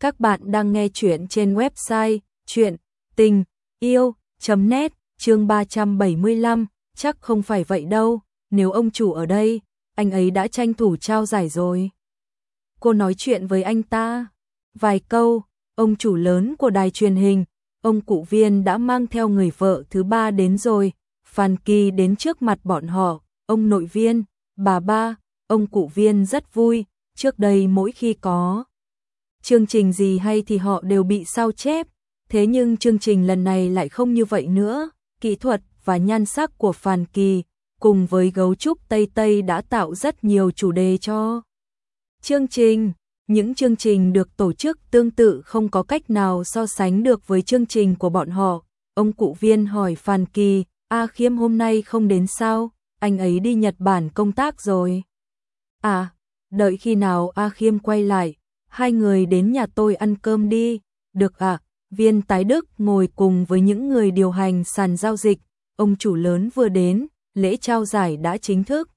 Các bạn đang nghe chuyện trên website chuyện tình yêu.net chương 375, chắc không phải vậy đâu, nếu ông chủ ở đây, anh ấy đã tranh thủ trao giải rồi. Cô nói chuyện với anh ta, vài câu, ông chủ lớn của đài truyền hình, ông cụ viên đã mang theo người vợ thứ ba đến rồi, Phan Kỳ đến trước mặt bọn họ, ông nội viên, bà ba, ông cụ viên rất vui, trước đây mỗi khi có chương trình gì hay thì họ đều bị sao chép, thế nhưng chương trình lần này lại không như vậy nữa, kỹ thuật và nhan sắc của Phàn Kỳ cùng với gấu trúc Tây Tây đã tạo rất nhiều chủ đề cho chương trình. Những chương trình được tổ chức tương tự không có cách nào so sánh được với chương trình của bọn họ. Ông cụ viên hỏi Phàn Kỳ, A Khiêm hôm nay không đến sao, anh ấy đi Nhật Bản công tác rồi. À, đợi khi nào A Khiêm quay lại, hai người đến nhà tôi ăn cơm đi, được ạ. À? Viên tái đức ngồi cùng với những người điều hành sàn giao dịch, ông chủ lớn vừa đến, lễ trao giải đã chính thức.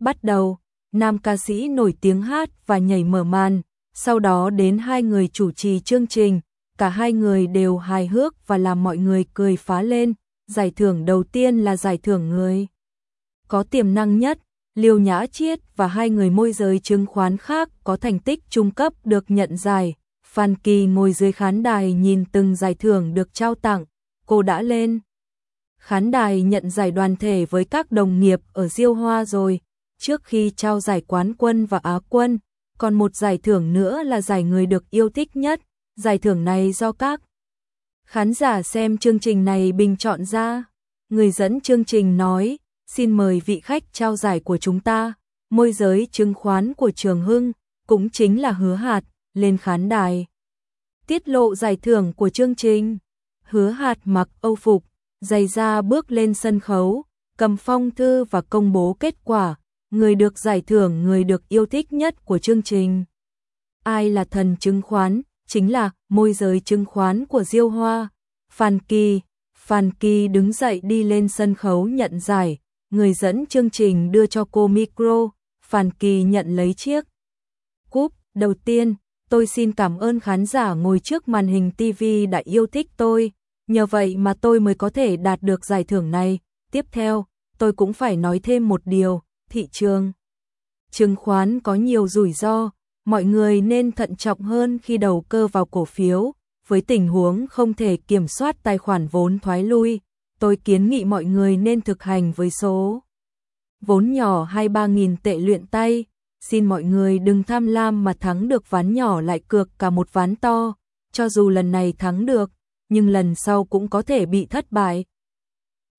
Bắt đầu, nam ca sĩ nổi tiếng hát và nhảy mở màn, sau đó đến hai người chủ trì chương trình, cả hai người đều hài hước và làm mọi người cười phá lên. Giải thưởng đầu tiên là giải thưởng người có tiềm năng nhất, Liêu Nhã Chiết và hai người môi giới chứng khoán khác có thành tích trung cấp được nhận giải. Phan Kỳ ngồi dưới khán đài nhìn từng giải thưởng được trao tặng, cô đã lên. Khán đài nhận giải đoàn thể với các đồng nghiệp ở Diêu Hoa rồi, trước khi trao giải quán quân và Á quân, còn một giải thưởng nữa là giải người được yêu thích nhất, giải thưởng này do các khán giả xem chương trình này bình chọn ra. Người dẫn chương trình nói, xin mời vị khách trao giải của chúng ta, môi giới chứng khoán của Trường Hưng, cũng chính là hứa hạt, lên khán đài. Tiết lộ giải thưởng của chương trình, hứa hạt mặc âu phục, giày da bước lên sân khấu, cầm phong thư và công bố kết quả, người được giải thưởng người được yêu thích nhất của chương trình. Ai là thần chứng khoán, chính là môi giới chứng khoán của Diêu Hoa, Phan Kỳ. Phan Kỳ đứng dậy đi lên sân khấu nhận giải, người dẫn chương trình đưa cho cô micro, Phan Kỳ nhận lấy chiếc. Cúp, đầu tiên, tôi xin cảm ơn khán giả ngồi trước màn hình TV đã yêu thích tôi, nhờ vậy mà tôi mới có thể đạt được giải thưởng này. Tiếp theo, tôi cũng phải nói thêm một điều, thị trường. Chứng khoán có nhiều rủi ro, mọi người nên thận trọng hơn khi đầu cơ vào cổ phiếu, với tình huống không thể kiểm soát tài khoản vốn thoái lui, tôi kiến nghị mọi người nên thực hành với số vốn nhỏ 2-3 nghìn tệ luyện tay, xin mọi người đừng tham lam mà thắng được ván nhỏ lại cược cả một ván to, cho dù lần này thắng được, nhưng lần sau cũng có thể bị thất bại.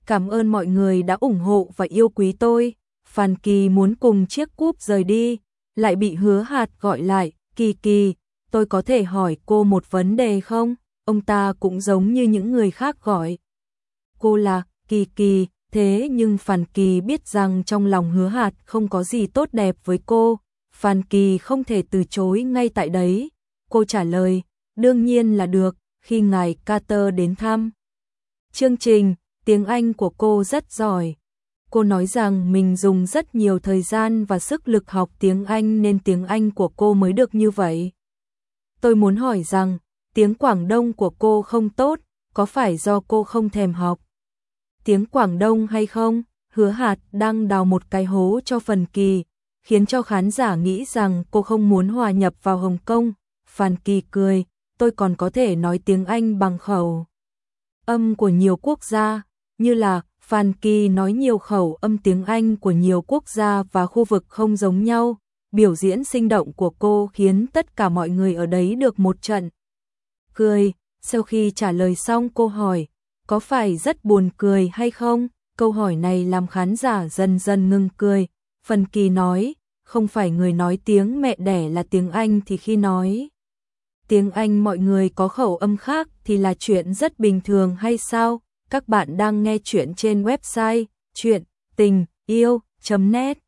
Cảm ơn mọi người đã ủng hộ và yêu quý tôi. Phan Kỳ muốn cùng chiếc cúp rời đi, lại bị hứa hạt gọi lại, Kỳ Kỳ, tôi có thể hỏi cô một vấn đề không? Ông ta cũng giống như những người khác gọi cô là Kỳ Kỳ, thế nhưng Phan Kỳ biết rằng trong lòng hứa hạt không có gì tốt đẹp với cô, Phan Kỳ không thể từ chối ngay tại đấy. Cô trả lời, đương nhiên là được, khi ngài Carter đến thăm. Chương trình, tiếng Anh của cô rất giỏi. Cô nói rằng mình dùng rất nhiều thời gian và sức lực học tiếng Anh nên tiếng Anh của cô mới được như vậy. Tôi muốn hỏi rằng, tiếng Quảng Đông của cô không tốt, có phải do cô không thèm học? Tiếng Quảng Đông hay không? Hứa hạt đang đào một cái hố cho phần kỳ, khiến cho khán giả nghĩ rằng cô không muốn hòa nhập vào Hồng Kông. Phan Kỳ cười, tôi còn có thể nói tiếng Anh bằng khẩu âm của nhiều quốc gia, như là Phan Kỳ nói nhiều khẩu âm tiếng Anh của nhiều quốc gia và khu vực không giống nhau. Biểu diễn sinh động của cô khiến tất cả mọi người ở đấy được một trận. Cười, sau khi trả lời xong cô hỏi, có phải rất buồn cười hay không? Câu hỏi này làm khán giả dần dần ngưng cười. Phần kỳ nói, không phải người nói tiếng mẹ đẻ là tiếng Anh thì khi nói tiếng Anh mọi người có khẩu âm khác thì là chuyện rất bình thường hay sao? Các bạn đang nghe chuyện trên website chuyện tình yêu.net